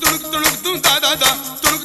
துணு துணுக்கு துணுக்கு துணு துணுக்கு துணுக்கு துணு